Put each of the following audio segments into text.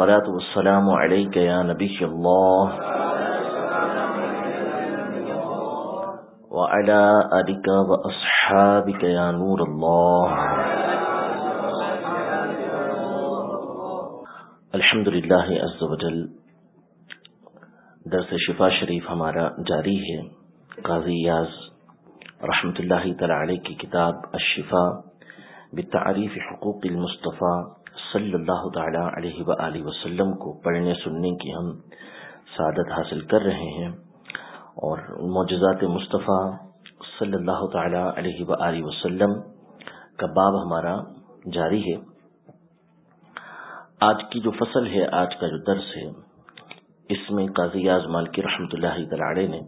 الصلاة والسلام عليك يا نبي الله. وعلى ألك وأصحابك يا نور الله. الحمد للہ عز و جل درس شفا شریف ہمارا جاری ہے. قاضی یاز رحمت اللہ تعالی علیہ کی کتاب الشفا بتعریف حقوق المصطفیٰ. صلی اللہ تعالی علیہ وآلہ وسلم کو پڑھنے سننے کی ہم سعادت حاصل کر رہے ہیں اور معجزات مصطفیٰ صلی اللہ تعالی علیہ وآلہ وسلم کا باب ہمارا جاری ہے۔ آج کی جو فصل ہے، آج کا جو درس ہے، اس میں قاضی اعظمال کی رحمۃ اللہ تعالی نے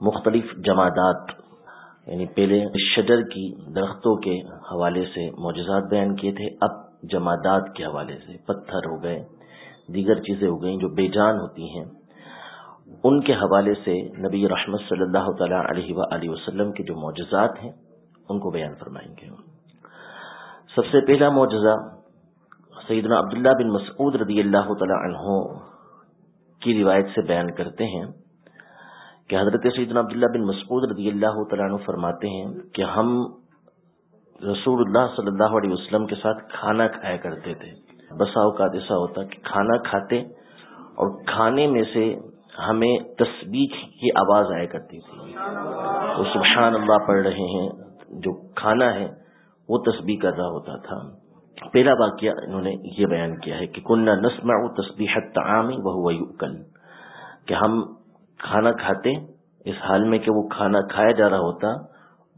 مختلف جمادات یعنی پہلے شجر کی درختوں کے حوالے سے معجزات بیان کیے تھے، اب جمادات کے حوالے سے، پتھر ہو گئے، دیگر چیزیں ہو گئیں جو بے جان ہوتی ہیں۔ ان کے حوالے سے نبی رحمت صلی اللہ تعالی علیہ و وسلم کے جو معجزات ہیں، ان کو بیان فرمائیں گے سب سے پہلا معجزہ سیدنا عبداللہ بن مسعود رضی اللہ تعالی عنہ کی روایت سے بیان کرتے ہیں کہ حضرت سیدنا عبداللہ بن مسعود رضی اللہ تعالیٰ عنہ فرماتے ہیں کہ ہم رسول اللہ صلی اللہ علیہ وسلم کے ساتھ کھانا کھایا کرتے تھے۔ بسا اوقات ایسا ہوتا کہ کھانا کھاتے اور کھانے میں سے ہمیں تسبیح کی آواز آیا کرتی تھی۔ وہ سبحان اللہ پڑھ رہے ہیں، جو کھانا ہے، وہ تسبیح کر رہا ہوتا تھا۔ پہلا واقعہ انہوں نے یہ بیان کیا ہے کہ کنہ نسم تصبیح تعامی وہ کہ ہم کھانا کھاتے، اس حال میں کہ وہ کھانا کھایا جا رہا ہوتا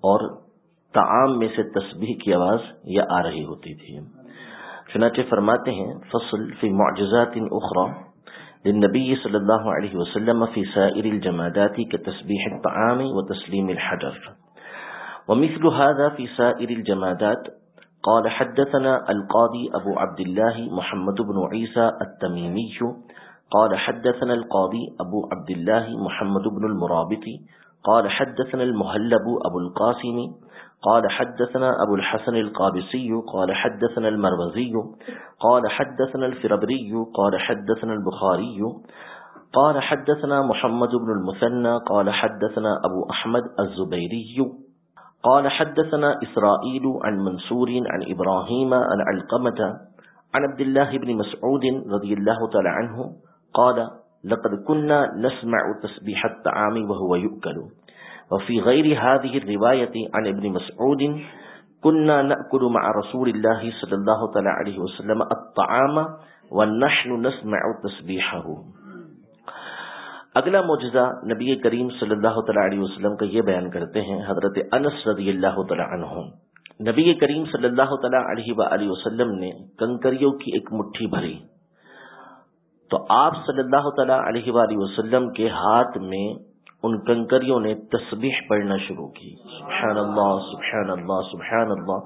اور تعام میں سے تسبیح کی آواز یہ آ رہی ہوتی تھی۔ چنانچہ فرماتے ہیں، فصل فی معجزات اخرى للنبی صلی اللہ علیہ وسلم فی سائر الجمادات كتسبیح الطعام وتسلیم الحجر۔ ومثل هذا في سائر الجمادات۔ قال حدثنا القاضي أبو عبد الله محمد بن عيسى التميمي قال حدثنا القاضي أبو عبد الله محمد بن المرابط قال حدثنا المهلب أبو القاسم۔ قال حدثنا أبو الحسن القابسي، قال حدثنا المروزي، قال حدثنا الفربري، قال حدثنا البخاري، قال حدثنا محمد بن المثنى، قال حدثنا أبو أحمد الزبيري، قال حدثنا إسرائيل عن منصور عن إبراهيم عن علقمة عن عبد الله بن مسعود رضي الله تعالى عنه، قال لقد كنا نسمع تسبيح الطعام وهو يؤكل. وفي غير هذه الرواية عن ابن مسعود، كنا نأكل مع رسول الله صلى الله تعالى عليه وسلم الطعام ونحن نسمع تسبيحه. اگلا معجزہ نبی کریم صلی اللہ تعالی علیہ وسلم کا یہ بیان کرتے ہیں، حضرت انس رضی اللہ تعالی عنہ۔ نبی کریم صلی اللہ تعالی علیہ وآلہ وسلم نے کنکریوں کی ایک مٹھی بھری۔ تو آپ صلی اللہ تعالی علیہ وآلہ وسلم کے ہاتھ میں ان کنکریوں نے تسبیح پڑھنا شروع کی۔ سبحان اللہ سبحان اللہ سبحان اللہ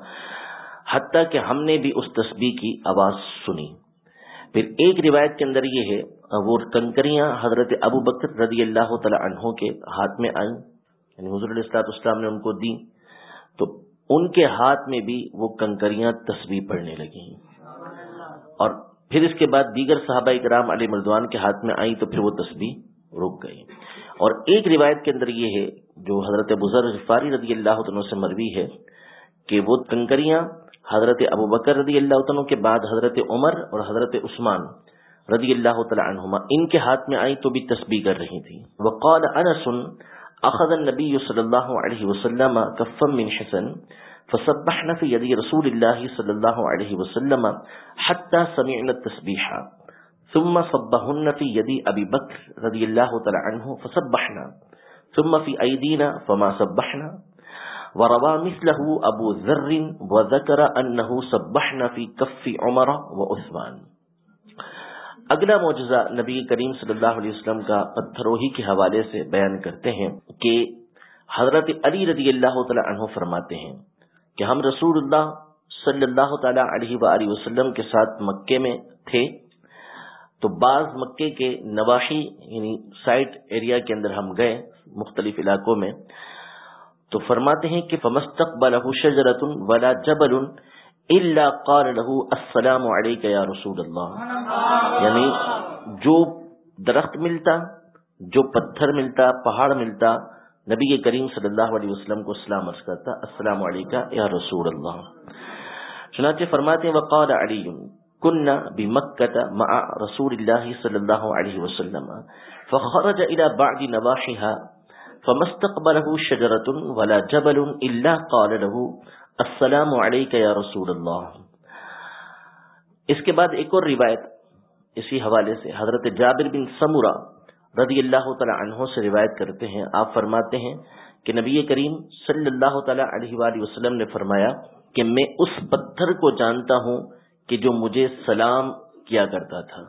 حتیٰ کہ ہم نے بھی اس تسبیح کی آواز سنی۔ پھر ایک روایت کے اندر یہ ہے، وہ کنکریاں حضرت ابو بکر رضی اللہ تعالی عنہ کے ہاتھ میں آئیں یعنی حضور علیہ السلاط اسلام نے ان کو دی تو ان کے ہاتھ میں بھی وہ کنکریاں تصویر پڑھنے لگی اور پھر اس کے بعد دیگر صحابہ کرام علی مردوان کے ہاتھ میں آئی تو پھر وہ تصویر رک گئی اور ایک روایت کے اندر یہ ہے، جو حضرت بزر فاری رضی اللہ عنہ سے مروی ہے، کہ وہ کنکریاں حضرت ابو بکر رضی اللہ عنہ کے بعد حضرت عمر اور حضرت عثمان رضی اللہ تعالی عنہما، ان کے ہاتھ میں آئی تو بھی تسبیح کر رہی تھی وقال انس اخذ النبي صلی اللہ علیہ وسلم كفا من حسن فسبحنا في يد رسول الله صلى الله عليه وسلم حتى سمعنا التسبيح ثم صبهن في يد ابي بكر رضي الله تعالى عنه فسبحنا ثم في ايدينا فما سبحنا وروى مثله ابو ذر وذكر انه سبحنا في كف عمر وعثمان. اگلا معجزہ نبی کریم صلی اللہ علیہ وسلم کا پتھروہی کے حوالے سے بیان کرتے ہیں کہ حضرت علی رضی اللہ تعالی عنہ فرماتے ہیں کہ ہم رسول اللہ صلی اللہ تعالی علیہ وآلہ وسلم کے ساتھ مکے میں تھے تو بعض مکے کے نواحی یعنی سائٹ ایریا کے اندر ہم گئے مختلف علاقوں میں، تو فرماتے ہیں کہ فمستقبلہ شجرت ولا جبل الا قال له السلام علیکہ یا رسول اللہ یعنی جو درخت ملتا، جو پتھر ملتا، پہاڑ ملتا، نبی کریم صلی اللہ علیہ وسلم کو سلام عرض کرتا، السلام علیکہ یا رسول اللہ۔ چنانچہ فرماتے ہیں، وقال علی كنا بمكة مع رسول الله صلى الله عليه وسلم، فخرج إلى بعض نواحها فما استقبله شجرة ولا جبل إلا قال له، السلام علیکہ یا رسول اللہ اس کے بعد ایک اور روایت اسی حوالے سے حضرت جابر بن سمورہ رضی اللہ تعالی عنہ سے روایت کرتے ہیں، آپ فرماتے ہیں کہ نبی کریم صلی اللہ تعالی علیہ وآلہ وسلم نے فرمایا کہ میں اس پتھر کو جانتا ہوں کہ جو مجھے سلام کیا کرتا تھا۔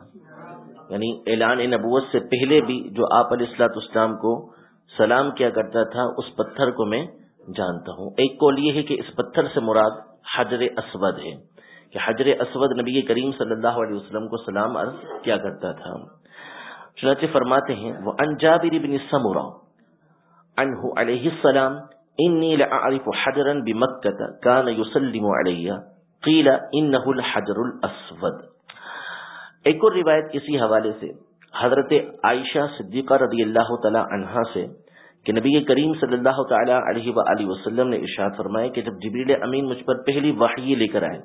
یعنی اعلان نبوت سے پہلے بھی جو آپ علیہ السلاط اسلام کو سلام کیا کرتا تھا، اس پتھر کو میں جانتا ہوں۔ ایک کول یہ ہے کہ اس پتھر سے مراد حجر اسود ہے کہ حجر اسود نبی کریم صلی اللہ علیہ وسلم کو سلام عرض کیا کرتا تھا۔ چنانچہ فرماتے ہیں وہ انجابر بن سمورا عنہ علیہ السلام انی لعرف حجرا بمکہ کان یسلم علیہ قیل انہو الحجر الاسود۔ ایک اور روایت کسی حوالے سے، حضرت عائشہ صدیقہ رضی اللہ تعالی عنہا سے، کہ نبی کریم صلی اللہ تعالی علیہ وآلہ وسلم نے ارشاد فرمایا کہ جب جبریل امین مجھ پر پہلی وحی لے کر آئے،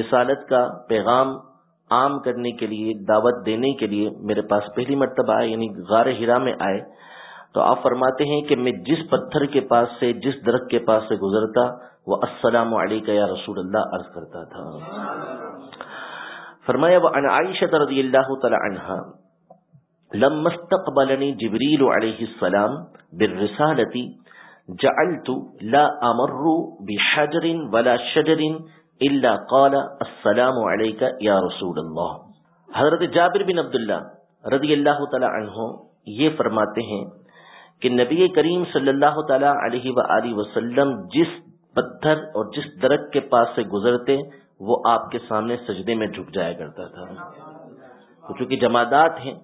رسالت کا پیغام عام کرنے کے لیے، دعوت دینے کے لیے میرے پاس پہلی مرتبہ آئے یعنی غار ہرا میں آئے تو آپ فرماتے ہیں کہ میں جس پتھر کے پاس سے، جس درخت کے پاس سے گزرتا، وہ السلام علیکہ یا رسول اللہ عرض کرتا تھا۔ فرمایا وہ عائشہ رضی اللہ تعالی عنہ لما استقبلني جبريل عليه السلام بالرسالة، جعلت لا أمر بحجر ولا شجر إلا قال السلام عليك يا رسول الله۔ حضرت جابر بن عبداللہ رضی اللہ تعالی عنہ یہ فرماتے ہیں کہ نبی کریم صلی اللہ تعالی علیہ وآلہ وسلم جس پتھر اور جس درخت کے پاس سے گزرتے وہ آپ کے سامنے سجدے میں جھک جایا کرتا تھا۔ چونکہ جمادات ہیں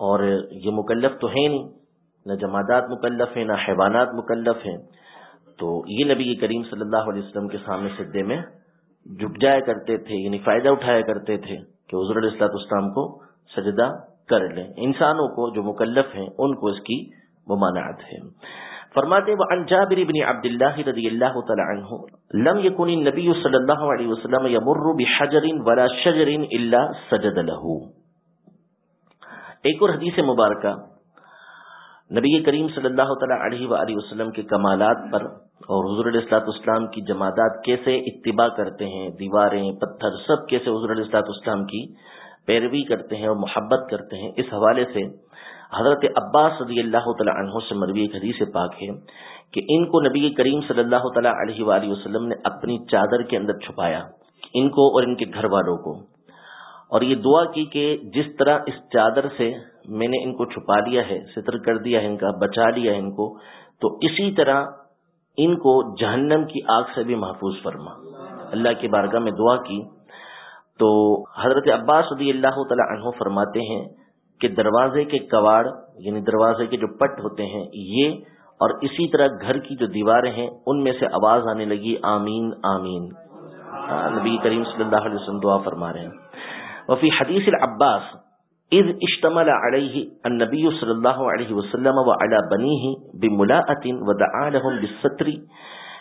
اور یہ مکلف تو ہے نہیں، نہ جمادات مکلف ہیں، نہ حیوانات مکلف ہیں، تو یہ نبی کریم صلی اللہ علیہ وسلم کے سامنے سدے میں جھک جایا کرتے تھے یعنی فائدہ اٹھایا کرتے تھے کہ حضر علیہ السلاط اسلام کو سجدہ کر لیں۔ انسانوں کو جو مکلف ہیں، ان کو اس کی ممانعت ہے۔ فرماتے وہ انجابر بن عبد اللہ رضی اللہ تعالی عنہ، لم يكن النبي صلی اللہ علیہ وسلم يمر بحجر ولا شجر الا سجد له ایک اور حدیث مبارکہ، نبی کریم صلی اللہ تعالیٰ علیہ وآلہ وسلم کے کمالات پر اور حضور علیہ السلاط اسلام کی جماعت کیسے اتباع کرتے ہیں، دیواریں، پتھر، سب کیسے حضور علیہ السلاط اسلام کی پیروی کرتے ہیں اور محبت کرتے ہیں، اس حوالے سے حضرت عباس رضی اللہ تعالیٰ عنہ سے مروی ایک حدیث پاک ہے کہ ان کو نبی کریم صلی اللہ تعالیٰ علیہ وآلہ وسلم نے اپنی چادر کے اندر چھپایا، ان کو اور ان کے گھر والوں کو۔ اور یہ دعا کی کہ جس طرح اس چادر سے میں نے ان کو چھپا لیا ہے، ستر کر دیا ہے ان کا، بچا لیا ہے ان کو، تو اسی طرح ان کو جہنم کی آگ سے بھی محفوظ فرما۔ اللہ کی بارگاہ میں دعا کی۔ تو حضرت عباس رضی اللہ تعالی عنہ فرماتے ہیں کہ دروازے کے کواڑ یعنی دروازے کے جو پٹ ہوتے ہیں، یہ اور اسی طرح گھر کی جو دیواریں ہیں، ان میں سے آواز آنے لگی، آمین آمین۔ ہاں، نبی کریم صلی اللہ علیہ وسلم دعا فرما رہے ہیں۔ وفي حديث العباس إذ اشتمل عليه النبي صلى الله عليه وسلم وعلى بنيه بملاءة ودعا لهم بالستر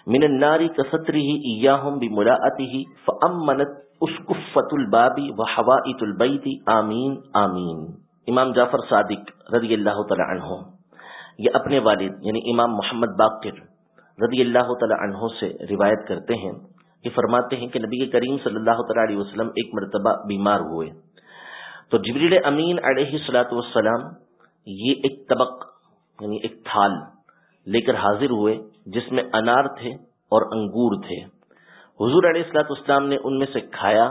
من النار كستره إياهم بملاءته فأمنت اسكفة الباب وحوائط البيت آمين آمين امام جعفر صادق رضی اللہ تعالی عنہ، یہ اپنے والد یعنی امام محمد باقر رضی اللہ تعالی عنہ سے روایت کرتے ہیں، یہ فرماتے ہیں کہ نبی کریم صلی اللہ تعالی علیہ وسلم ایک مرتبہ بیمار ہوئے۔ تو جبریل امین علیہ سلاۃ والسلام یہ ایک طبق یعنی ایک تھال لے کر حاضر ہوئے، جس میں انار تھے اور انگور تھے۔ حضور علیہ السلاۃ والسلام نے ان میں سے کھایا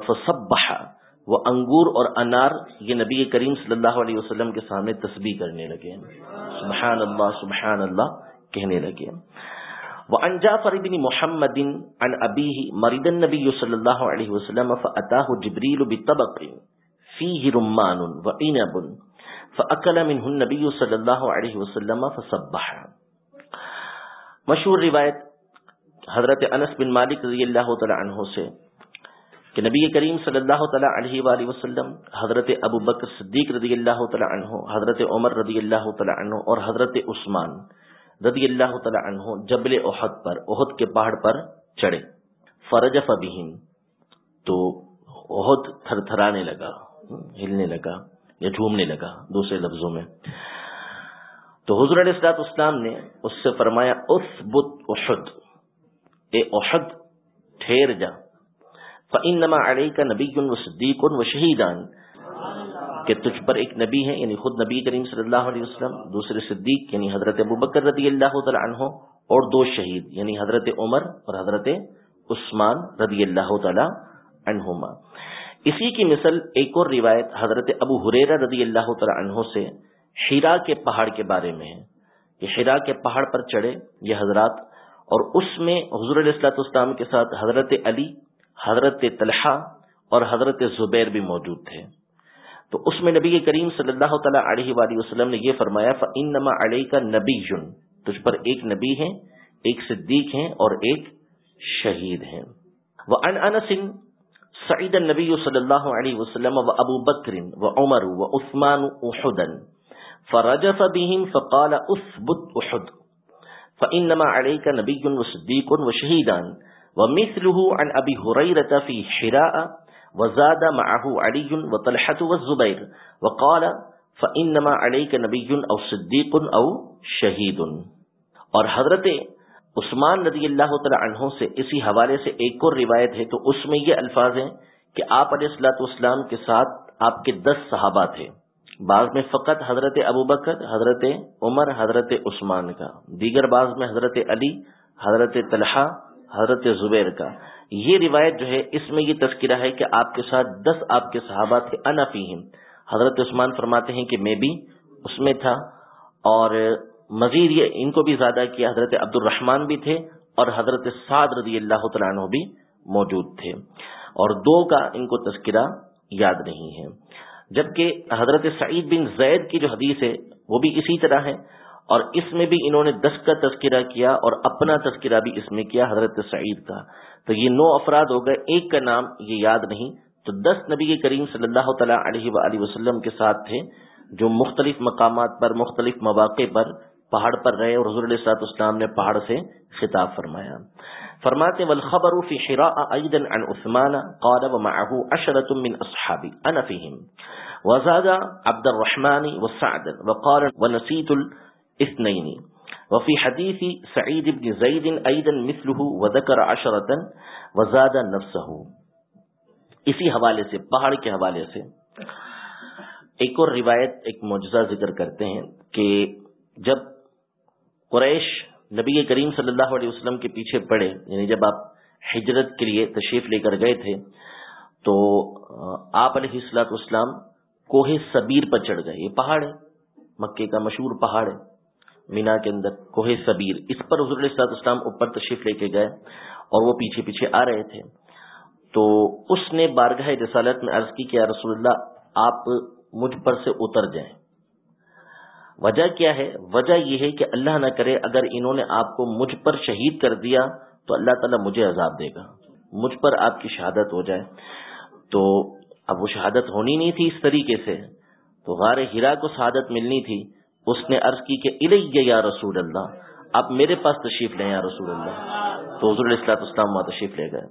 فصبح وہ انگور اور انار یہ نبی کریم صلی اللہ علیہ وسلم کے سامنے تسبیح کرنے لگے سبحان اللہ سبحان اللہ کہنے لگے وعن جعفر بن محمد عن أبيه مرض النبي صلى الله عليه وسلم فأتاه جبريل بطبق فيه رمان وعنب فأكل منه النبي صلى الله عليه وسلم فصبح۔ مشہور روایت حضرت انس بن مالک رضی اللہ تعالی عنہ سے کہ نبی کریم صلی اللہ تعالیٰ علیہ وآلہ وسلم، حضرت ابو بکر صدیق رضی اللہ تعالیٰ عنہ، حضرت عمر رضی اللہ تعالیٰ عنہ اور حضرت عثمان رضی اللہ تعالیٰ عنہ جبل احد پر، احد کے پہاڑ پر چڑھے۔ فرج فبہم۔ تو احد تھر تھرانے لگا، ہلنے لگا یا جھومنے لگا دوسرے لفظوں میں۔ تو حضور علیہ السلاط اسلام نے اس سے فرمایا اس بت احد۔ اے احد، ٹھہر جا۔ فَإِنَّمَا عَلَيْكَ نَبِيٌّ وَصِدِّيقٌ وَشَهِيدًا۔ کہ تجھ پر ایک نبی ہے یعنی خود نبی کریم صلی اللہ علیہ وسلم، دوسرے صدیق یعنی حضرت ابو بکر رضی اللہ تعالی عنہ، اور دو شہید یعنی حضرت عمر اور حضرت عثمان رضی اللہ تعالی عنہما۔ اسی کی مثل ایک اور روایت حضرت ابو حریرہ رضی اللہ تعالی عنہ سے حرا کے پہاڑ کے بارے میں ہے۔ کہ حرا کے پہاڑ پر چڑھے، یہ حضرات، اور اس میں حضور علیہ السلاط اسلام کے ساتھ حضرت علی حضرت طلحہ اور حضرت زبیر بھی موجود تھے۔ تو اس میں نبی کریم صلی اللہ تعالیٰ علیہ وآلہ وسلم نے یہ فرمایا، فَإِنَّمَا عَلَيْكَ نَبِيٌ، تجھ پر ایک نبی ہے، ایک صدیق ہیں اور ایک شہید ہیں۔ وَعَنْ أَنَسٍ سعید النبی صلی اللہ علیہ وسلم و ابو بکر و عمر و عثمان احدا فرجف بهم فقال اثبت احد فإنما عليك نبي وصديق وشهيدان ومثله عن أبي هريرة في حراء وزاد معه علي وطلحة والزبير وقال فإنما عليك نبي أو صديق أو شهيد. اور حضرت عثمان رضی اللہ تعالی عنہ سے اسی حوالے سے ایک اور روایت ہے، تو اس میں یہ الفاظ ہیں کہ آپ علیہ السلاۃ والسلام کے ساتھ آپ کے دس صحابہ تھے۔ بعض میں فقط حضرت ابو بکر، حضرت عمر، حضرت عثمان کا۔ دیگر بعض میں حضرت علی، حضرت طلحہ حضرت زبیر کا۔ یہ روایت جو ہے، اس میں یہ تذکرہ ہے کہ آپ کے ساتھ دس آپ کے صحابہ تھے انفیم حضرت عثمان فرماتے ہیں کہ میں بھی اس میں تھا۔ اور مزید یہ ان کو بھی زیادہ کیا، حضرت عبد الرحمان بھی تھے اور حضرت سعد رضی اللہ تعالیٰ عنہ بھی موجود تھے۔ اور دو کا ان کو تذکرہ یاد نہیں ہے۔ جبکہ حضرت سعید بن زید کی جو حدیث ہے، وہ بھی اسی طرح ہے۔ اور اس میں بھی انہوں نے دس کا تذکرہ کیا اور اپنا تذکرہ بھی اس میں کیا حضرت سعید کا۔ تو یہ نو افراد ہو گئے، ایک کا نام یہ یاد نہیں۔ تو دس نبی کریم صلی اللہ تعالیٰ علیہ وآلہ وسلم کے ساتھ تھے، جو مختلف مقامات پر، مختلف مواقع پر پہاڑ پر رہے اور حضور علیہ اسلام نے پہاڑ سے خطاب فرمایا۔ فرماتے والخبر في حراء ايضا عن عثمان قال ومعه عشرة من اصحابي انا فيهم وزاد عبد الرحمن وسعد وقال ونسيت اثنين وفي حديث سعيد بن زيد ايضا مثله وذكر عشرة وزاد نفسه اسی حوالے سے، پہاڑ کے حوالے سے ایک اور روایت، ایک معجزہ ذکر کرتے ہیں کہ جب قریش نبی کریم صلی اللہ علیہ وسلم کے پیچھے پڑے یعنی جب آپ ہجرت کے لیے تشریف لے کر گئے تھے، تو آپ علیہ السلاط اسلام کوہ سبیر پر چڑھ گئے. یہ پہاڑ ہے، مکے کا مشہور پہاڑ ہے۔ مینا کے اندر کوہ سبیر اس پر حضور علیہ اسلام اوپر تشریف لے کے گئے اور وہ پیچھے پیچھے آ رہے تھے۔ تو اس نے بارگاہ رسالت میں عرض کی کہ رسول اللہ، آپ مجھ پر سے اتر جائیں۔ وجہ کیا ہے؟ وجہ یہ ہے کہ اللہ نہ کرے، اگر انہوں نے آپ کو مجھ پر شہید کر دیا تو اللہ تعالیٰ مجھے عذاب دے گا۔ مجھ پر آپ کی شہادت ہو جائے۔ تو اب وہ شہادت ہونی نہیں تھی اس طریقے سے۔ تو غار ہیرا کو شہادت ملنی تھی۔ اس نے عرض کی کہ الیہ یا رسول اللہ، آپ میرے پاس تشریف لیں یا رسول اللہ۔ تو حضور السلاط اسلام وہاں تشریف لے گئے۔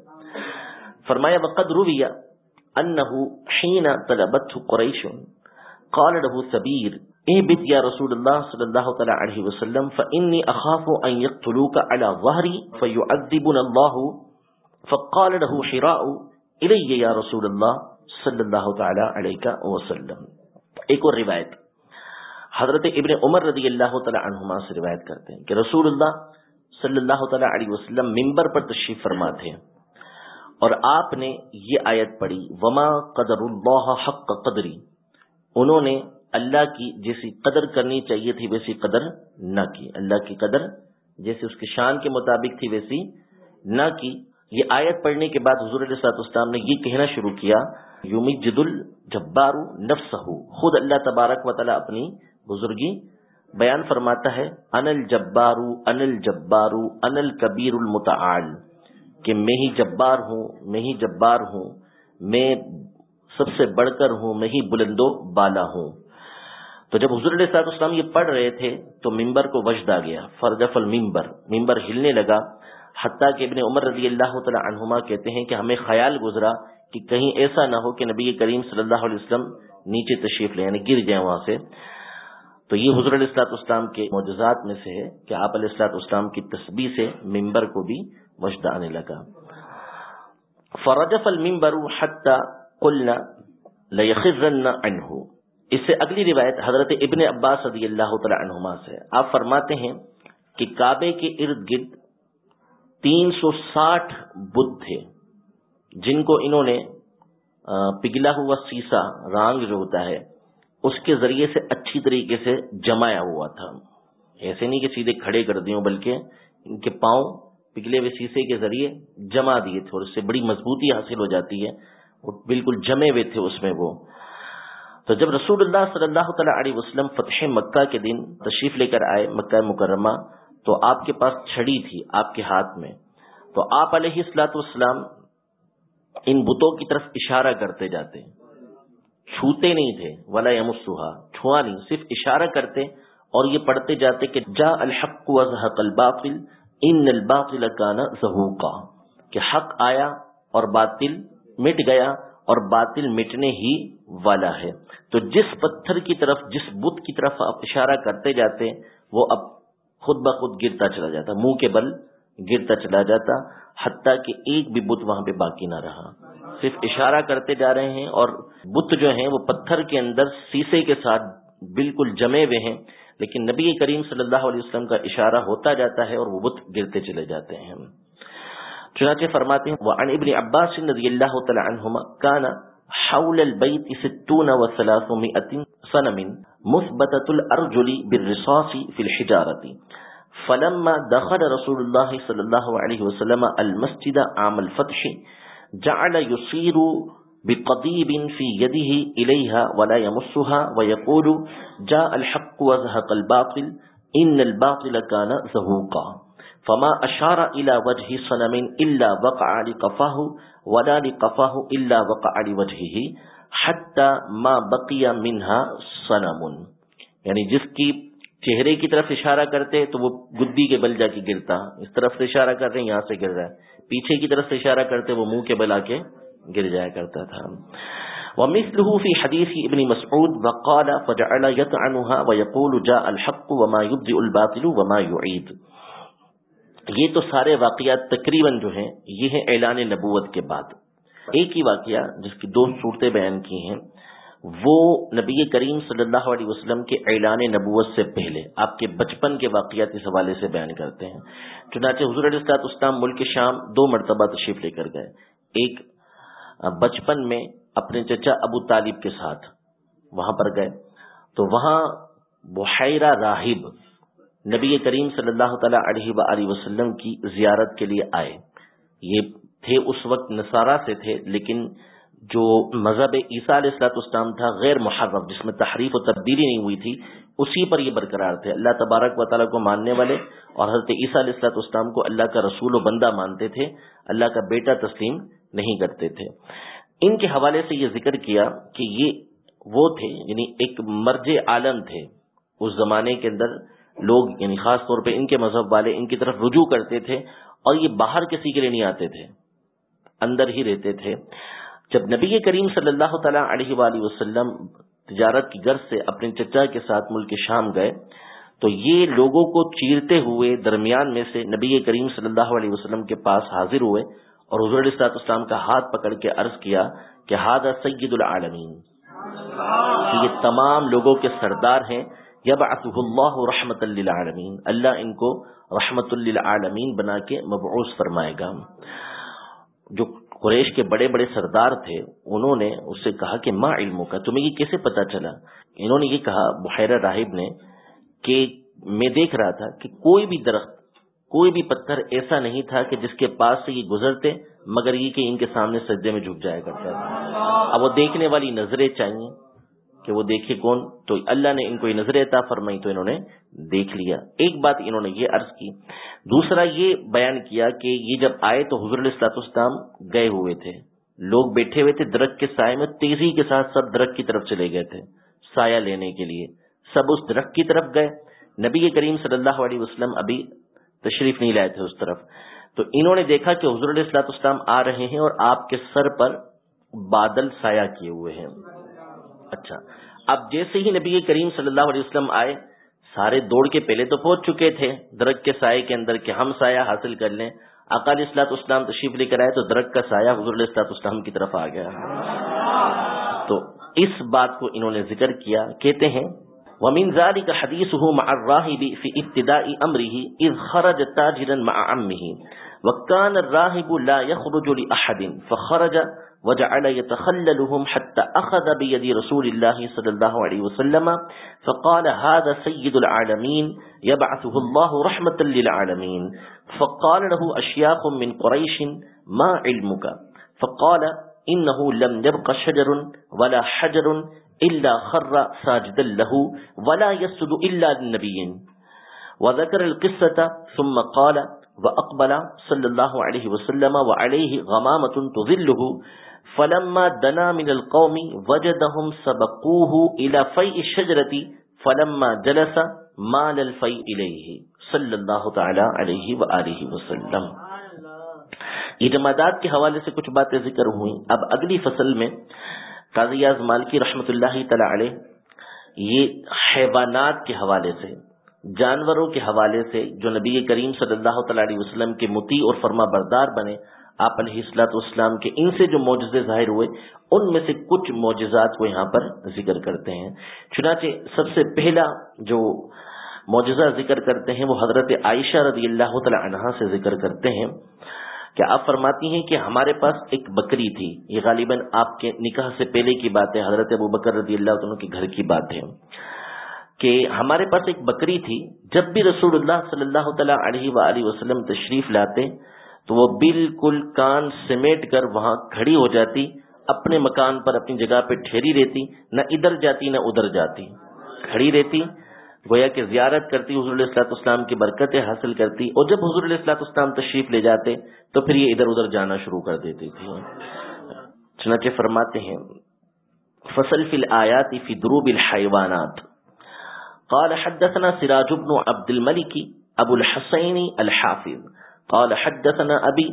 فرمایا، وقد رویا انہو حین طلبت قریش۔ قال له سبیر اہبت یا رسول اللہ صلی اللہ تعالی علیہ وسلم، فانی اخاف ان يقتلوك على ظهري فيعذبنا الله فقال له حراء الی یا رسول اللہ صلی اللہ تعالی علیہ وسلم۔ ایک اور روایت۔ حضرت ابن عمر رضی اللہ تعالی عنہما سے روایت کرتے ہیں کہ رسول اللہ صلی اللہ تعالی علیہ وسلم ممبر پر تشریف فرما تھے اور آپ نے یہ آیت پڑھی، وما قدر اللہ حق قدری انہوں نے اللہ کی جیسی قدر کرنی چاہیے تھی، ویسی قدر نہ کی۔ اللہ کی قدر جیسے اس کی شان کے مطابق تھی، ویسی نہ کی۔ یہ آیت پڑھنے کے بعد حضور علیہ اسلام نے یہ کہنا شروع کیا یومی جد الجبار نفس خود اللہ تبارک و تعالیٰ اپنی بزرگی بیان فرماتا ہے، انل جبارو انل جبارو، انل کبیر المتعال، کہ میں ہی جبار ہوں، میں ہی جبار ہوں، میں سب سے بڑھ کر ہوں، میں ہی بلند و بالا ہوں۔ تو جب حضور علیہ صاحب اسلام یہ پڑھ رہے تھے، تو ممبر کو وجد آ گیا فرجف المبر ممبر ہلنے لگا۔ حتیٰ کہ ابن عمر رضی اللہ تعالی عنہما کہتے ہیں کہ ہمیں خیال گزرا کہ کہیں ایسا نہ ہو کہ نبی کریم صلی اللہ علیہ وسلم نیچے تشریف لے یعنی گر جائیں وہاں سے۔ تو یہ حضور علیہ السلاط اسلام کے معجزات میں سے ہے کہ آپ علیہ السلاط اسلام کی تسبیح سے ممبر کو بھی وجد آنے لگا۔ فرجف المبر قلنا اس سے اگلی روایت حضرت ابن عباس رضی اللہ تعالی عنہما سے آپ فرماتے ہیں کہ کعبے کے ارد گرد تین سو ساٹھ بدھ تھے، جن کو انہوں نے پگھلا ہوا سیسا رانگ جو ہوتا ہے اس کے ذریعے سے اچھی طریقے سے جمایا ہوا تھا۔ ایسے نہیں کہ سیدھے کھڑے کر دیوں، بلکہ ان کے پاؤں پگھلے ہوئے سیسے کے ذریعے جما دیے تھے اور اس سے بڑی مضبوطی حاصل ہو جاتی ہے۔ وہ بالکل جمے ہوئے تھے اس میں وہ۔ تو جب رسول اللہ صلی اللہ تعالی علیہ وسلم فتح مکہ کے دن تشریف لے کر آئے مکہ مکرمہ، تو آپ کے پاس چھڑی تھی آپ کے ہاتھ میں۔ تو آپ علیہ السلاۃ والسلام ان بتوں کی طرف اشارہ کرتے جاتے۔ چھوتے نہیں تھے، ولا یمسوہا چھوا نہیں، صرف اشارہ کرتے اور یہ پڑھتے جاتے کہ جا الحق وزحق الباطل، ان الباطل کان زہوقا، کہ حق آیا اور باطل مٹ گیا اور باطل مٹنے ہی والا ہے۔ تو جس پتھر کی طرف، جس بت کی طرف آپ اشارہ کرتے جاتے، وہ اب خود بخود گرتا چلا جاتا، منہ کے بل گرتا چلا جاتا، حتیٰ کہ ایک بھی بت وہاں پہ باقی نہ رہا۔ صرف اشارہ کرتے جا رہے ہیں اور بت جو ہیں وہ پتھر کے اندر سیسے کے ساتھ بالکل جمے ہوئے ہیں، لیکن نبی کریم صلی اللہ علیہ وسلم کا اشارہ ہوتا جاتا ہے اور وہ بت گرتے چلے جاتے ہیں۔ چنانچہ فرماتے ہیں، وعن ابن عباس رضی اللہ تعالی عنہما کانا حول البيت ستون وثلاثمائة صنم مثبتة الأرجل بالرصاص في الحجارة فلما دخل رسول الله صلى الله عليه وسلم المسجد عام الفتح جعل يصير بقضيب في يده إليها ولا يمسها ويقول، جاء الحق وزهق الباطل، إن الباطل كان زهوقا. فما اشار الى وجه صنم الا وقع لقفاه، ولا لقفاه الا وقع لوجهه، حتى ما بقي منها صنم. یعنی جس کی چہرے کی طرف اشارہ کرتے تو وہ گدی کے بل جا کے گرتا، اس طرف سے اشارہ کرتے ہیں، یہاں سے گر رہا ہے۔ پیچھے کی طرف سے اشارہ کرتے وہ منہ کے بل آ کے گر جایا کرتا تھا۔ ومثله في حديث ابن مسعود، وقال فجعل يطعنها ويقول جاء الحق وما يبدئ الباطل وما يعيد یہ تو سارے واقعات تقریباً جو ہیں، یہ ہیں اعلان نبوت کے بعد۔ ایک ہی واقعہ جس کی دو صورتیں بیان کی ہیں۔ وہ نبی کریم صلی اللہ علیہ وسلم کے اعلان نبوت سے پہلے آپ کے بچپن کے واقعات اس حوالے سے بیان کرتے ہیں۔ چنانچہ حضور علیہ السلاط اسلام ملک شام دو مرتبہ تشریف لے کر گئے۔ ایک، بچپن میں اپنے چچا ابو طالب کے ساتھ وہاں پر گئے۔ تو وہاں بحیرہ راہب نبی کریم صلی اللہ تعالی علیہ و وسلم کی زیارت کے لیے آئے۔ یہ تھے اس وقت نصارہ سے تھے، لیکن جو مذہب عیسیٰ علیہ السلاط اسلام تھا، غیر محرف جس میں تحریف و تبدیلی نہیں ہوئی تھی، اسی پر یہ برقرار تھے۔ اللہ تبارک و تعالیٰ کو ماننے والے اور حضرت عیسیٰ علیہ السلاط اسلام کو اللہ کا رسول و بندہ مانتے تھے، اللہ کا بیٹا تسلیم نہیں کرتے تھے۔ ان کے حوالے سے یہ ذکر کیا کہ یہ وہ تھے یعنی ایک مرج عالم تھے۔ اس زمانے کے اندر لوگ یعنی خاص طور پہ ان کے مذہب والے، ان کی طرف رجوع کرتے تھے اور یہ باہر کسی کے لیے نہیں آتے تھے، اندر ہی رہتے تھے۔ جب نبی کریم صلی اللہ تعالیٰ علیہ وآلہ وسلم تجارت کی غرض سے اپنے چچا کے ساتھ ملک شام گئے، تو یہ لوگوں کو چیرتے ہوئے درمیان میں سے نبی کریم صلی اللہ علیہ وسلم کے پاس حاضر ہوئے اور حضور علیہ اسلام کا ہاتھ پکڑ کے عرض کیا کہ ہاد سید العالمین یہ تمام لوگوں کے سردار ہیں یبعثه اللہ رحمت للعالمین، اللہ ان کو رحمت للعالمین بنا کے مبعوث فرمائے گا۔ جو قریش کے بڑے بڑے سردار تھے، انہوں نے اس سے کہا کہ ماں علم کا تمہیں یہ کیسے پتا چلا؟ انہوں نے یہ کہا، بحیرہ راہب نے، کہ میں دیکھ رہا تھا کہ کوئی بھی درخت، کوئی بھی پتھر ایسا نہیں تھا کہ جس کے پاس سے یہ گزرتے، مگر یہ کہ ان کے سامنے سجدے میں جھک جایا کرتا تھا۔ اب وہ دیکھنے والی نظریں چاہیے۔ کہ وہ دیکھے کون؟ تو اللہ نے ان کو یہ نظر عطا فرمائی، تو انہوں نے دیکھ لیا۔ ایک بات انہوں نے یہ عرض کی۔ دوسرا یہ بیان کیا کہ یہ جب آئے تو حضر السلاط اسلام گئے ہوئے تھے۔ لوگ بیٹھے ہوئے تھے درخت کے سائے میں، تیزی کے ساتھ سب درخت کی طرف چلے گئے تھے سایہ لینے کے لیے۔ سب اس درخت کی طرف گئے۔ نبی کریم صلی اللہ علیہ وسلم ابھی تشریف نہیں لائے تھے اس طرف۔ تو انہوں نے دیکھا کہ حضر السلاط اسلام آ رہے ہیں اور آپ کے سر پر بادل سایہ کیے ہوئے ہیں۔ اچھا اب جیسے ہی نبی کریم صلی اللہ علیہ وسلم آئے، سارے دوڑ کے پہلے تو پہنچ چکے تھے درخت کے سائے کے اندر کہ ہم سایہ حاصل کر لیں۔ اکال اصلاط اسلام تشریف لے کر آئے تو درخت کا سایہ حضر السلاط اسلام کی طرف آ گیا۔ تو اس بات کو انہوں نے ذکر کیا، کہتے ہیں، ومن ذلك حديثه مع الراهب في ابتداء أمره إذ خرج تاجرا مع عمه وكان الراهب لا يخرج لأحد فخرج وجعل يتخللهم حتى أخذ بيد رسول الله صلى الله عليه وسلم، فقال هذا سيد العالمين، يبعثه الله رحمة للعالمين. فقال له أشياخ من قريش، ما علمك؟ فقال إنه لم يبق شجر ولا حجر إلا خر ساجدا له ولا يسد إلا للنبي وذكر القصة، ثم قال، وأقبل صلى الله عليه وسلم، وعليه غمامة تظله فلما دنا من القوم وجدهم سبقوه الى فيء الشجرة فلما جلس مال الفيء اليه صلی اللہ تعالی علیہ وآلہ وسلم. یہ جمادات کے حوالے سے کچھ باتیں ذکر ہوئیں. اب اگلی فصل میں قاضی اعظم مالکی رحمت اللہ تعالی علیہ یہ حیوانات کے حوالے سے، جانوروں کے حوالے سے جو نبی کریم صلی اللہ تعالی علیہ وسلم کے متی اور فرما بردار بنے آپ علیہ السلاط اسلام کے ان سے جو معجزے ظاہر ہوئے، ان میں سے کچھ معجزات کو یہاں پر ذکر کرتے ہیں۔ چنانچہ سب سے پہلا جو معجزہ ذکر کرتے ہیں، وہ حضرت عائشہ رضی اللہ تعالی عنہا سے ذکر کرتے ہیں۔ کہ آپ فرماتی ہیں کہ ہمارے پاس ایک بکری تھی؟ یہ غالباً آپ کے نکاح سے پہلے کی بات ہے، حضرت ابو بکر رضی اللہ عنہ کے گھر کی بات ہے۔ کہ ہمارے پاس ایک بکری تھی، جب بھی رسول اللہ صلی اللہ تعالیٰ علیہ وآلہ وسلم تشریف لاتے تو وہ بالکل کان سمیٹ کر وہاں کھڑی ہو جاتی، اپنے مکان پر اپنی جگہ پہ ٹھہری رہتی، نہ ادھر جاتی نہ ادھر جاتی، کھڑی رہتی۔ گویا کہ زیارت کرتی، حضور علیہ السلاط اسلام کی برکتیں حاصل کرتی۔ اور جب حضور علیہ السلاط اسلام تشریف لے جاتے، تو پھر یہ ادھر ادھر جانا شروع کر دیتی تھی چنانچہ فرماتے ہیں، فصل فی الآیات فی دروب الحیوانات۔ قال حدثنا سراج بن عبد الملک ابو الحسین الحافظ۔ قال حدثنا ابی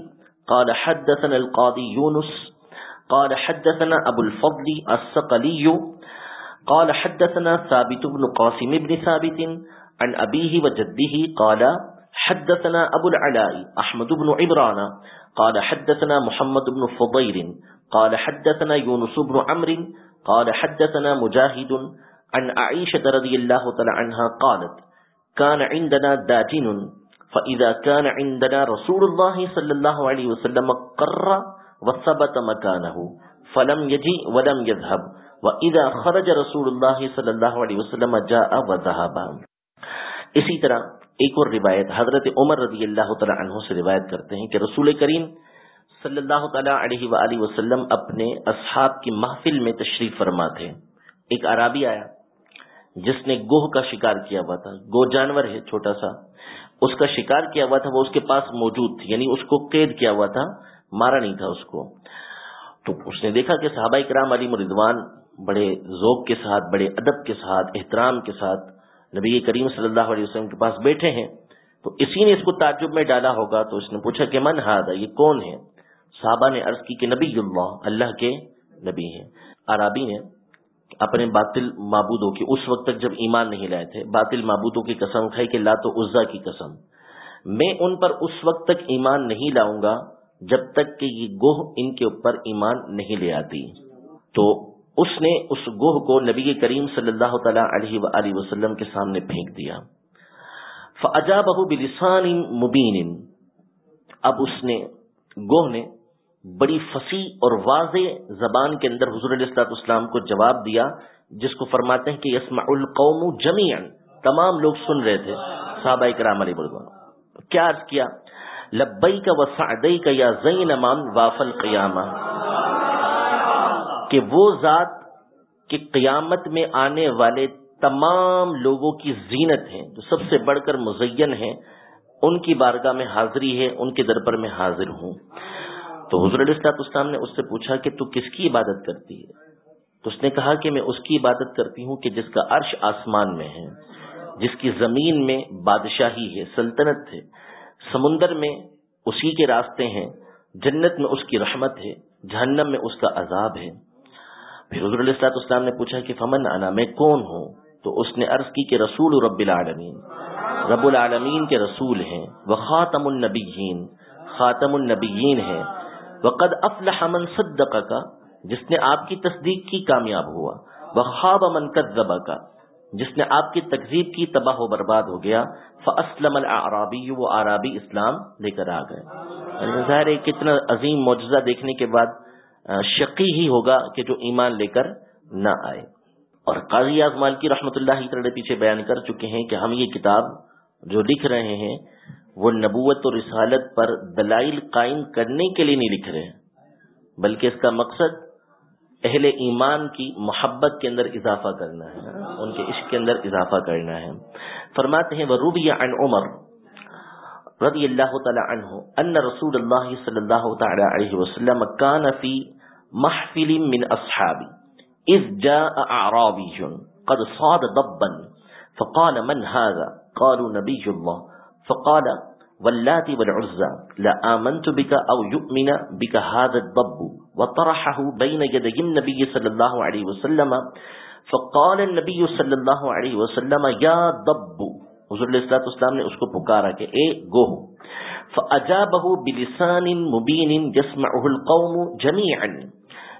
قال حدثنا القاضی یونس قال حدثنا ابو الفضل السقلی قال حدثنا ثابت بن قاسم بن ثابت عن أبيه وجده قال حدثنا أبو العلاء أحمد بن عبران قال حدثنا محمد بن فضيل، قال حدثنا يونس بن عمر قال حدثنا مجاهد عن عائشة رضي الله تعالى عنها قالت كان عندنا داجن فإذا كان عندنا رسول الله صلى الله عليه وسلم قر وثبت مكانه فلم يجي ولم يذهب وَإِذَا خَرَجَ رَسُولُ اللَّهِ صلی اللہ علیہ وسلم جَاءَ وَذَهَبَ. اسی طرح ایک اور روایت، حضرت عمر رضی اللہ تعالی عنہ سے روایت کرتے ہیں کہ رسول کریم صلی اللہ تعالی علیہ وآلہ وسلم اپنے اصحاب کی محفل میں تشریف فرما تھے۔ ایک عرابی آیا، جس نے گوہ کا شکار کیا ہوا تھا۔ گو جانور ہے، چھوٹا سا۔ اس کا شکار کیا ہوا تھا وہ اس کے پاس موجود تھی یعنی اس کو قید کیا ہوا تھا، مارا نہیں تھا اس کو۔ تو اس نے دیکھا کہ صحابہ کرام علی مردوان بڑے ذوق کے ساتھ، بڑے ادب کے ساتھ، احترام کے ساتھ نبی کریم صلی اللہ علیہ وسلم کے پاس بیٹھے ہیں۔ تو اسی نے اس کو تعجب میں ڈالا ہوگا، تو اس نے پوچھا کہ من ہاد یہ کون ہے؟ صحابہ نے عرض کی کہ نبی اللہ اللہ کے نبی ہیں۔ عرابی نے اپنے باطل معبودوں کی، اس وقت تک جب ایمان نہیں لائے تھے، باطل معبودوں کی قسم کھائی کہ لات و عزا کی قسم۔ میں ان پر اس وقت تک ایمان نہیں لاؤں گا جب تک کہ یہ گوہ ان کے اوپر ایمان نہیں لے آتی۔ تو اس نے اس گوہ کو نبی کریم صلی اللہ تعالی علیہ وآلہ وسلم کے سامنے پھینک دیا۔ فجا بہو بلسان مبین اب اس نے، گوہ نے بڑی فصیح اور واضح زبان کے اندر حضور علیہ السلاط اسلام کو جواب دیا، جس کو فرماتے ہیں کہ یسما القوم جمیان تمام لوگ سن رہے تھے، صحابہ کرام علی بردوان کیا عرض کیا؟ لبئی کا و کا یا زین امان وافل قیامہ کہ وہ ذات کہ قیامت میں آنے والے تمام لوگوں کی زینت ہیں، جو سب سے بڑھ کر مزین ہیں، ان کی بارگاہ میں حاضری ہے، ان کے در پر میں حاضر ہوں۔ تو حضر علیہ اسلام نے اس سے پوچھا کہ تو کس کی عبادت کرتی ہے؟ تو اس نے کہا کہ میں اس کی عبادت کرتی ہوں کہ جس کا عرش آسمان میں ہے، جس کی زمین میں بادشاہی ہے، سلطنت ہے، سمندر میں اسی کے راستے ہیں، جنت میں اس کی رحمت ہے، جہنم میں اس کا عذاب ہے۔ پھر حضر علیہ السلاط اسلام نے پوچھا کہ فمن انا، میں کون ہوں؟ تو اس نے عرض کی کہ رسول رب العالمین۔ رب العالمین کے رسول ہیں۔ وہ خاتم النبیین خاتم النبیین ہیں۔ وقد افلح من صدق کا جس نے آپ کی تصدیق کی کامیاب ہوا وہ خواب امن کا جس نے آپ کی تقزیب کی تباہ و برباد ہو گیا، فاسلم العرابی وہ عرابی اسلام لے کر آ گئے۔ یعنی ظاہر ہے کتنا عظیم معجزہ دیکھنے کے بعد شقی ہی ہوگا کہ جو ایمان لے کر نہ آئے۔ اور قاضی اعظمال کی رحمت اللہ تعالی پیچھے بیان کر چکے ہیں کہ ہم یہ کتاب جو لکھ رہے ہیں وہ نبوت اور رسالت پر دلائل قائم کرنے کے لیے نہیں لکھ رہے بلکہ اس کا مقصد اہل ایمان کی محبت کے اندر اضافہ کرنا ہے، ان کے عشق کے اندر اضافہ کرنا ہے۔ فرماتے ہیں وہ عن عمر رضی اللہ تعالی عنہ ان رسول اللہ صلی اللہ تعالی علیہ وسلم کان فی محفل من اصحابی اذ جاء اعرابی قد صاد ضبا فقال من هذا؟ قالوا نبي الله فقال واللات والعزى لا آمنت بك أو يؤمن بك هذا الضب وطرحه بين يدي النبي صلى الله عليه وسلم فقال النبي صلى الله عليه وسلم، يا ضب حضور علیہ السلام اسلام نے اس کو پکارا کہ، اے گو فاجابه بلسان مبين يسمعه القوم جميعا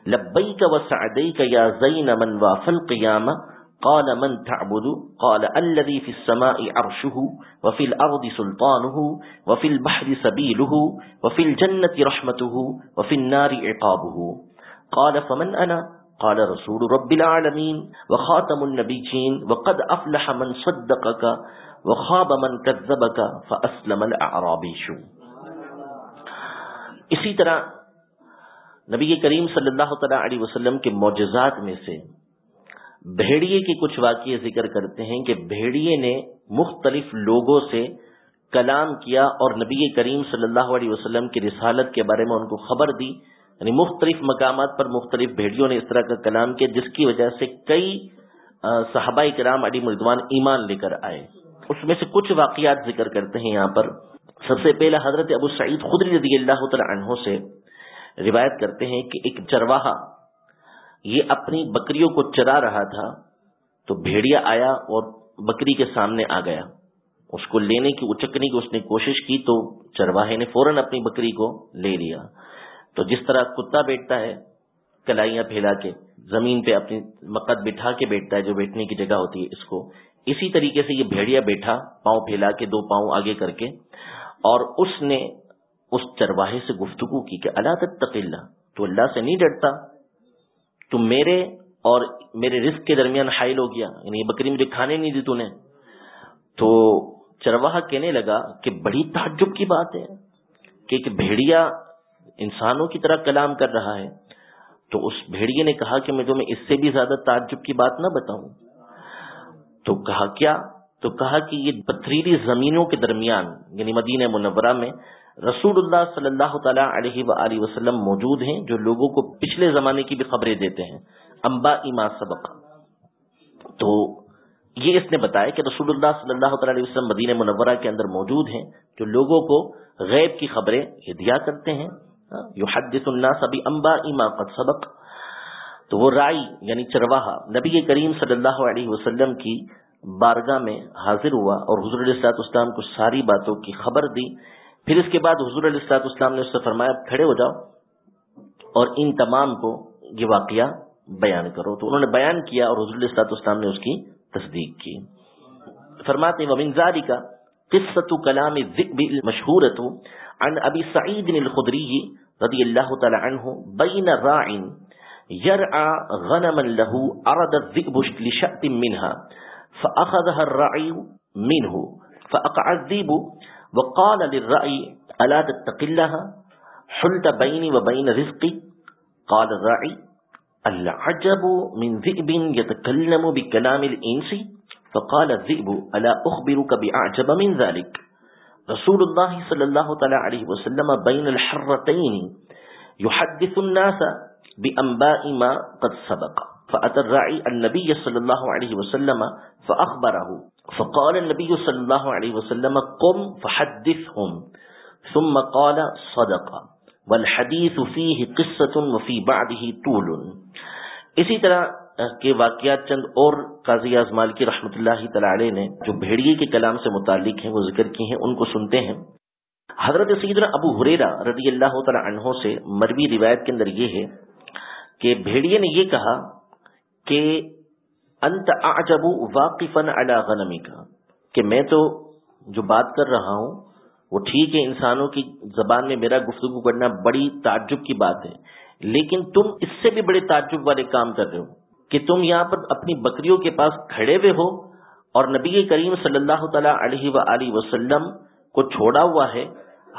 لبيك وسعديك يا زين من وافى القيامه قال من تعبد؟ قال الذي في السماء عرشه وفي الأرض سلطانه وفي البحر سبيله وفي الجنة رحمته وفي النار عقابه. قال فمن أنا؟ قال رسول رب العالمين وخاتم النبيين وقد أفلح من صدقك وخاب من كذبك فأسلم الأعرابيش. اسی طرح نبی کریم صلی اللہ تعالی علیہ وسلم کے معجزات میں سے بھیڑیے کے کچھ واقعے ذکر کرتے ہیں کہ بھیڑیے نے مختلف لوگوں سے کلام کیا اور نبی کریم صلی اللہ علیہ وسلم کی رسالت کے بارے میں ان کو خبر دی۔ یعنی مختلف مقامات پر مختلف بھیڑیوں نے اس طرح کا کلام کیا، جس کی وجہ سے کئی صحابہ کرام علی مردوان ایمان لے کر آئے۔ اس میں سے کچھ واقعات ذکر کرتے ہیں یہاں پر۔ سب سے پہلے حضرت ابو سعید خدری رضی اللہ تعالی عنہ سے روایت کرتے ہیں کہ ایک چرواہا یہ اپنی بکریوں کو چرا رہا تھا تو بھیڑیا آیا اور بکری کے سامنے آ گیا۔ اس کو لینے کی اچکنے کی اس نے کوشش کی تو چرواہے نے فوراً اپنی بکری کو لے لیا۔ تو جس طرح کتا بیٹھتا ہے، کلائیاں پھیلا کے، زمین پہ اپنی مقد بٹھا کے بیٹھتا ہے جو بیٹھنے کی جگہ ہوتی ہے اس کو۔ اسی طریقے سے یہ بھیڑیا بیٹھا، پاؤں پھیلا کے دو پاؤں آگے کر کے، اور اس نے اس چرواہے سے گفتگو کی کہ اللہ تک اللہ، تو اللہ سے نہیں ڈرتا تو میرے اور میرے رزق کے درمیان حائل ہو گیا یعنی بکری مجھے کھانے نہیں دی تو نے تو چرواہا کہنے لگا کہ بڑی تعجب کی بات ہے کہ ایک بھیڑیا انسانوں کی طرح کلام کر رہا ہے۔ تو اس بھیڑیے نے کہا کہ میں تمہیں اس سے بھی زیادہ تعجب کی بات نہ بتاؤں۔ تو کہا کیا؟ تو کہا کہ یہ پتھریلی زمینوں کے درمیان یعنی مدینہ منورہ میں رسول اللہ صلی اللہ تعالی علیہ و وسلم موجود ہیں، جو لوگوں کو پچھلے زمانے کی بھی خبریں دیتے ہیں امبا اما سبق۔ تو یہ اس نے بتایا کہ رسول اللہ صلی اللہ تعالی علیہ وسلم مدینہ منورہ کے اندر موجود ہیں، جو لوگوں کو غیب کی خبریں دیا کرتے ہیں۔ ہاں، یو الناس ابھی امبا اما قد سبق۔ تو وہ رائی یعنی چرواہا، نبی کریم صلی اللہ علیہ وسلم کی بارگاہ میں حاضر ہوا اور حضور علیہ اسلام کو ساری باتوں کی خبر دی۔ پھر اس کے بعد حضور علیہ السلاط اسلام نے اس سے فرمایا، کھڑے ہو جاؤ اور ان تمام کو یہ واقعہ بیان کرو۔ تو انہوں نے بیان کیا اور حضور علیہ السلاط اسلام نے اس کی تصدیق کی۔ فرماتے ومنزاری کا قصة كلام الذئب المشهورة عن أبي سعيد الخدري رضی اللہ تعالی عنہ بین راع يرعى غنما له عرض الذئب لشأت منها فأخذها الرعي منه فأقع الذئب وقال للرعي ألا تتق الله؟ حلت بيني وبين رزقي؟ قال الرعي العجب من ذئب يتكلم بكلام الإنس. فقال الذئب، ألا أخبرك بأعجب من ذلك؟ رسول الله صلى الله عليه وسلم بين الحرتين يحدث الناس بأنباء ما قد سبق. فأتى الرعي النبي صلى الله عليه وسلم فأخبره. فقال النبي صلى الله عليه وسلم، قم فحدثهم. ثم قال، صدق. والحديث فيه قصة وفي بعده طول. اسی طرح کے واقعات چند اور قاضی ازمال کی رحمت اللہ تعالی نے جو بھیڑیے کے کلام سے متعلق ہیں، وہ ذکر کی ہیں، ان کو سنتے ہیں۔ حضرت سیدنا ابو حریرہ رضی اللہ تعالی عنہ سے مروی روایت کے اندر یہ ہے کہ بھیڑیے نے یہ کہا کہ انت اعجب واقفا علی غنمی کا کہ میں تو جو بات کر رہا ہوں، وہ ٹھیک ہے، انسانوں کی زبان میں میرا گفتگو کرنا بڑی تعجب کی بات ہے، لیکن تم اس سے بھی بڑے تعجب والے کام کر رہے ہو، کہ تم یہاں پر اپنی بکریوں کے پاس کھڑے ہوئے ہو اور نبی کریم صلی اللہ تعالی علیہ و وسلم کو چھوڑا ہوا ہے۔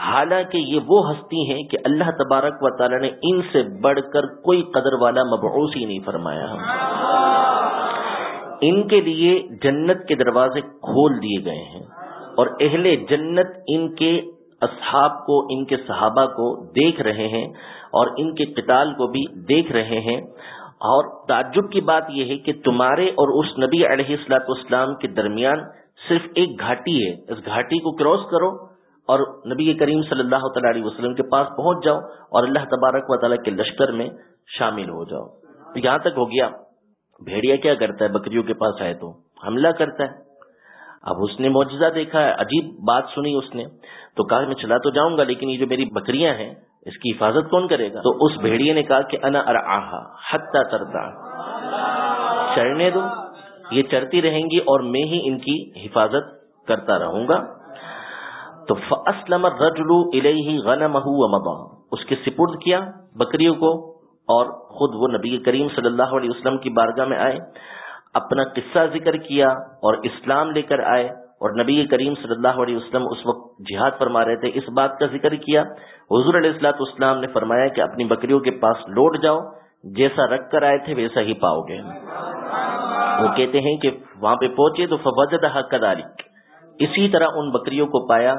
حالانکہ یہ وہ ہستی ہیں کہ اللہ تبارک و تعالی نے ان سے بڑھ کر کوئی قدر والا مبعوث ہی نہیں فرمایا۔ ان کے لیے جنت کے دروازے کھول دیے گئے ہیں اور اہل جنت ان کے اصحاب کو، ان کے صحابہ کو دیکھ رہے ہیں اور ان کے قتال کو بھی دیکھ رہے ہیں۔ اور تعجب کی بات یہ ہے کہ تمہارے اور اس نبی علیہ السلاط اسلام کے درمیان صرف ایک گھاٹی ہے۔ اس گھاٹی کو کراس کرو اور نبی کریم صلی اللہ تعالی علیہ وسلم کے پاس پہنچ جاؤ اور اللہ تبارک و تعالیٰ کے لشکر میں شامل ہو جاؤ۔ یہاں تک ہو گیا۔ بھیڑیا کیا کرتا ہے؟ بکریوں کے پاس آئے تو حملہ کرتا ہے۔ اب اس نے معجزہ دیکھا ہے، عجیب بات سنی اس نے۔ تو کہا، میں چلا تو جاؤں گا، لیکن یہ جو میری بکریاں ہیں، اس کی حفاظت کون کرے گا؟ تو اس بھیڑیے نے کہا کہ انا ارآہا حتی ترتا چرنے دو۔ یہ چرتی رہیں گی اور میں ہی ان کی حفاظت کرتا رہوں گا۔ تو فاسلم الرجل الیہ غنمہ ومضى اس کے سپرد کیا بکریوں کو۔ اور خود وہ نبی کریم صلی اللہ علیہ وسلم کی بارگاہ میں آئے، اپنا قصہ ذکر کیا اور اسلام لے کر آئے اور نبی کریم صلی اللہ علیہ وسلم اس وقت جہاد فرما رہے تھے، اس بات کا ذکر کیا۔ حضور علیہ السلاۃ اسلام نے فرمایا کہ اپنی بکریوں کے پاس لوٹ جاؤ، جیسا رکھ کر آئے تھے ویسا ہی پاؤ گے۔ وہ کہتے ہیں کہ وہاں پہ پہنچے تو فوجد حق اسی طرح ان بکریوں کو پایا۔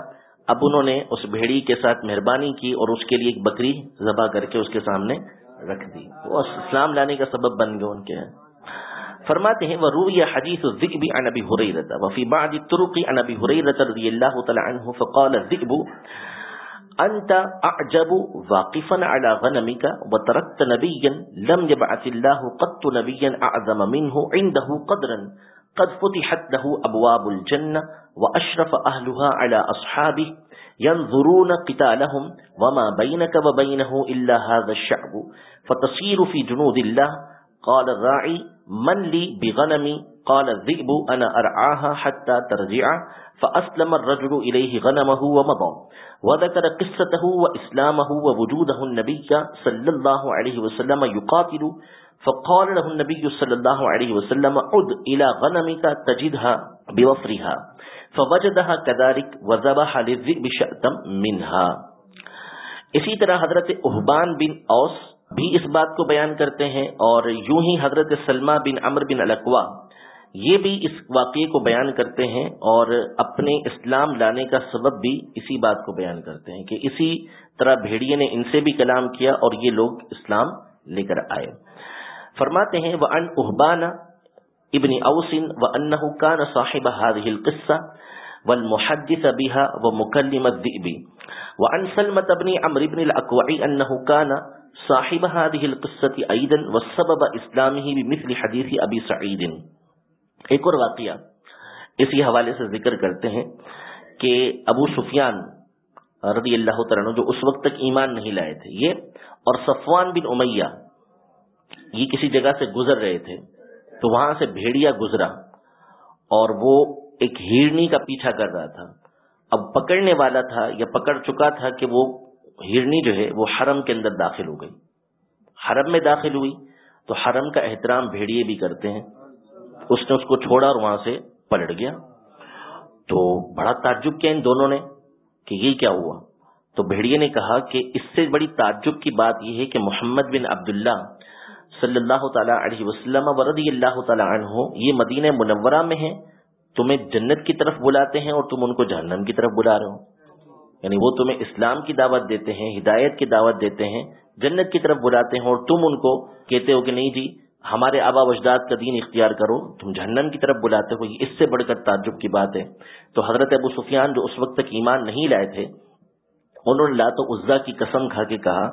اب انہوں نے اس بھیڑی کے ساتھ مہربانی کی اور اس کے لیے ایک بکری ذبح کر کے اس کے سامنے رکھ دی۔ وہ اسلام لانے کا سبب بن گئے ان کے۔ فرماتے ہیں وہ روی حدیث الذکب عن ابی حریرہ وفي بعض الطرق عن ابی حریرہ رضی اللہ تعالی عنہ فقال الذکب انت اعجب واقفا على غنمك وتركت نبيا لم يبعث الله قط نبيا اعظم منه عنده قدرا قد فتحت له ابواب الجنه واشرف اهلها على اصحابه ينظرون قتالهم وما بينك وبينه الا هذا الشعب. فتصير في جنود الله. قال الراعي، من لي بغنمي قال الذئب انا ارعاها حتى ترجع. فاسلم الرجل اليه غنمه ومضى. وذكر قصته واسلامه ووجوده النبي صلى الله عليه وسلم يقاتل. فقال له النبي صلى الله عليه وسلم، عد الى غنمك تجدها بوفرها فوجدها كذلك وذبح للذئب شأتا منها اسی طرح حضرت احبان بن اوس بھی اس بات کو بیان کرتے ہیں اور یوں ہی حضرت سلمہ بن عمر بن القوا یہ بھی اس واقعے کو بیان کرتے ہیں اور اپنے اسلام لانے کا سبب بھی اسی بات کو بیان کرتے ہیں کہ اسی طرح بھیڑیے نے ان سے بھی کلام کیا اور یہ لوگ اسلام لے کر آئے۔ فرماتے ہیں وہ ان احبان ابن اوسن و ان کان صاحب هذه القصه والمحدث بها ومكلم الذئب. وعن سلمة بن عمرو بن الاكوع انه كان صاحب هذه القصه ايضا والسبب اسلامه بمثل حديث ابي سعيد. ایک اور واقعہ اسی حوالے سے ذکر کرتے ہیں کہ ابو سفیان رضی اللہ تعالی جو اس وقت تک ایمان نہیں لائے تھے، یہ اور صفوان بن امیہ، یہ کسی جگہ سے گزر رہے تھے تو وہاں سے بھیڑیا گزرا اور وہ ایک ہیرنی کا پیچھا کر رہا تھا۔ اب پکڑنے والا تھا یا پکڑ چکا تھا کہ وہ ہرنی جو ہے وہ حرم کے اندر داخل ہو گئی۔ حرم میں داخل ہوئی تو حرم کا احترام بھیڑیے بھی کرتے ہیں۔ اس نے اس کو چھوڑا اور وہاں سے پلٹ گیا۔ تو بڑا تعجب کیا ان دونوں نے کہ یہ کیا ہوا؟ تو بھیڑیے نے کہا کہ اس سے بڑی تعجب کی بات یہ ہے کہ محمد بن عبداللہ صلی اللہ تعالیٰ علیہ وسلم ورضی اللہ تعالیٰ عنہ، یہ مدینہ منورہ میں ہیں، تمہیں جنت کی طرف بلاتے ہیں اور تم ان کو جہنم کی طرف بلا رہے ہو۔ یعنی وہ تمہیں اسلام کی دعوت دیتے ہیں، ہدایت کی دعوت دیتے ہیں، جنت کی طرف بلاتے ہیں اور تم ان کو کہتے ہو کہ نہیں جی ہمارے آبا وجداد کا دین اختیار کرو، تم جہنم کی طرف بلاتے ہو اس سے بڑھ کر تعجب کی بات ہے۔ تو حضرت ابو سفیان جو اس وقت تک ایمان نہیں لائے تھے، انہوں نے لات و عزا کی قسم کھا کے کہا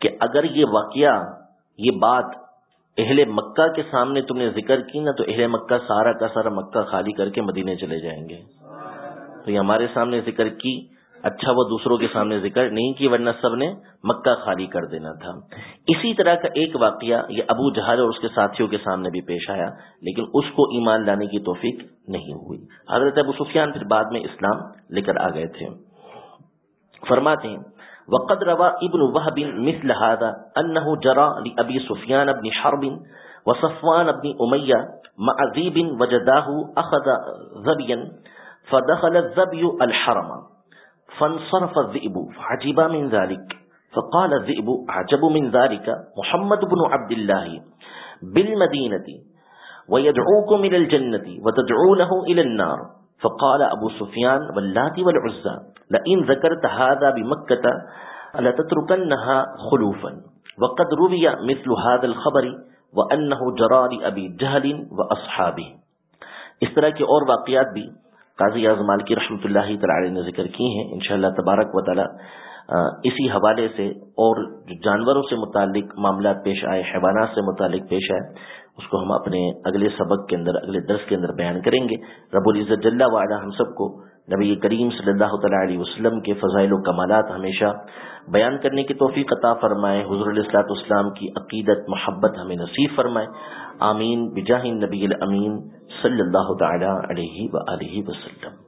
کہ اگر یہ واقعہ یہ بات اہل مکہ کے سامنے تم نے ذکر کی نا، تو اہل مکہ سارا کا سارا مکہ خالی کر کے مدینے چلے جائیں گے۔ تو یہ ہمارے سامنے ذکر کی اچھا وہ دوسروں کے سامنے ذکر نہیں کی، ورنہ سب نے مکہ خالی کر دینا تھا۔ اسی طرح کا ایک واقعہ یہ ابو جہل اور اس کے ساتھیوں کے سامنے بھی پیش آیا، لیکن اس کو ایمان لانے کی توفیق نہیں ہوئی۔ حضرت ابو سفیان پھر بعد میں اسلام لے کر آ گئے تھے۔ فرماتے ہیں وقد روا ابن وهب مثل هذا انه جرى لابي سفيان بن حرب وصفوان بن اميه مع ذيب وجداه اخذ ذبيا فدخل الذبي الحرم فانصرف الذئب فعجب من ذلك فقال الذئب عجب من ذلك محمد بن عبد الله بالمدينة ويدعوكم إلى الجنة وتدعونه إلى النار فقال أبو سفيان واللات والعزى لئن ذكرت هذا بمكة لتتركنها خلوفا، وقد روي مثل هذا الخبر وأنه جرى لأبي جهل وأصحابه اس طرح کے اور واقعات بھی قاضی اعظم مالکی رحمۃ اللہ تعالی نے ذکر کی ہیں۔ انشاءاللہ تبارک و تعالی اسی حوالے سے اور جو جانوروں سے متعلق معاملات پیش آئے، حیوانات سے متعلق پیش آئے اس کو ہم اپنے اگلے سبق کے اندر، اگلے درس کے اندر بیان کریں گے۔ رب العزت جل وعلا ہم سب کو نبی کریم صلی اللہ تعالی علیہ وسلم کے فضائل و کمالات ہمیشہ بیان کرنے کی توفیق عطا فرمائے۔ حضور علیہ اسلام کی عقیدت، محبت ہمیں نصیب فرمائے۔ آمین۔ بجاہ نبی الامین صلی اللہ تعالی علیہ وآلہ وسلم۔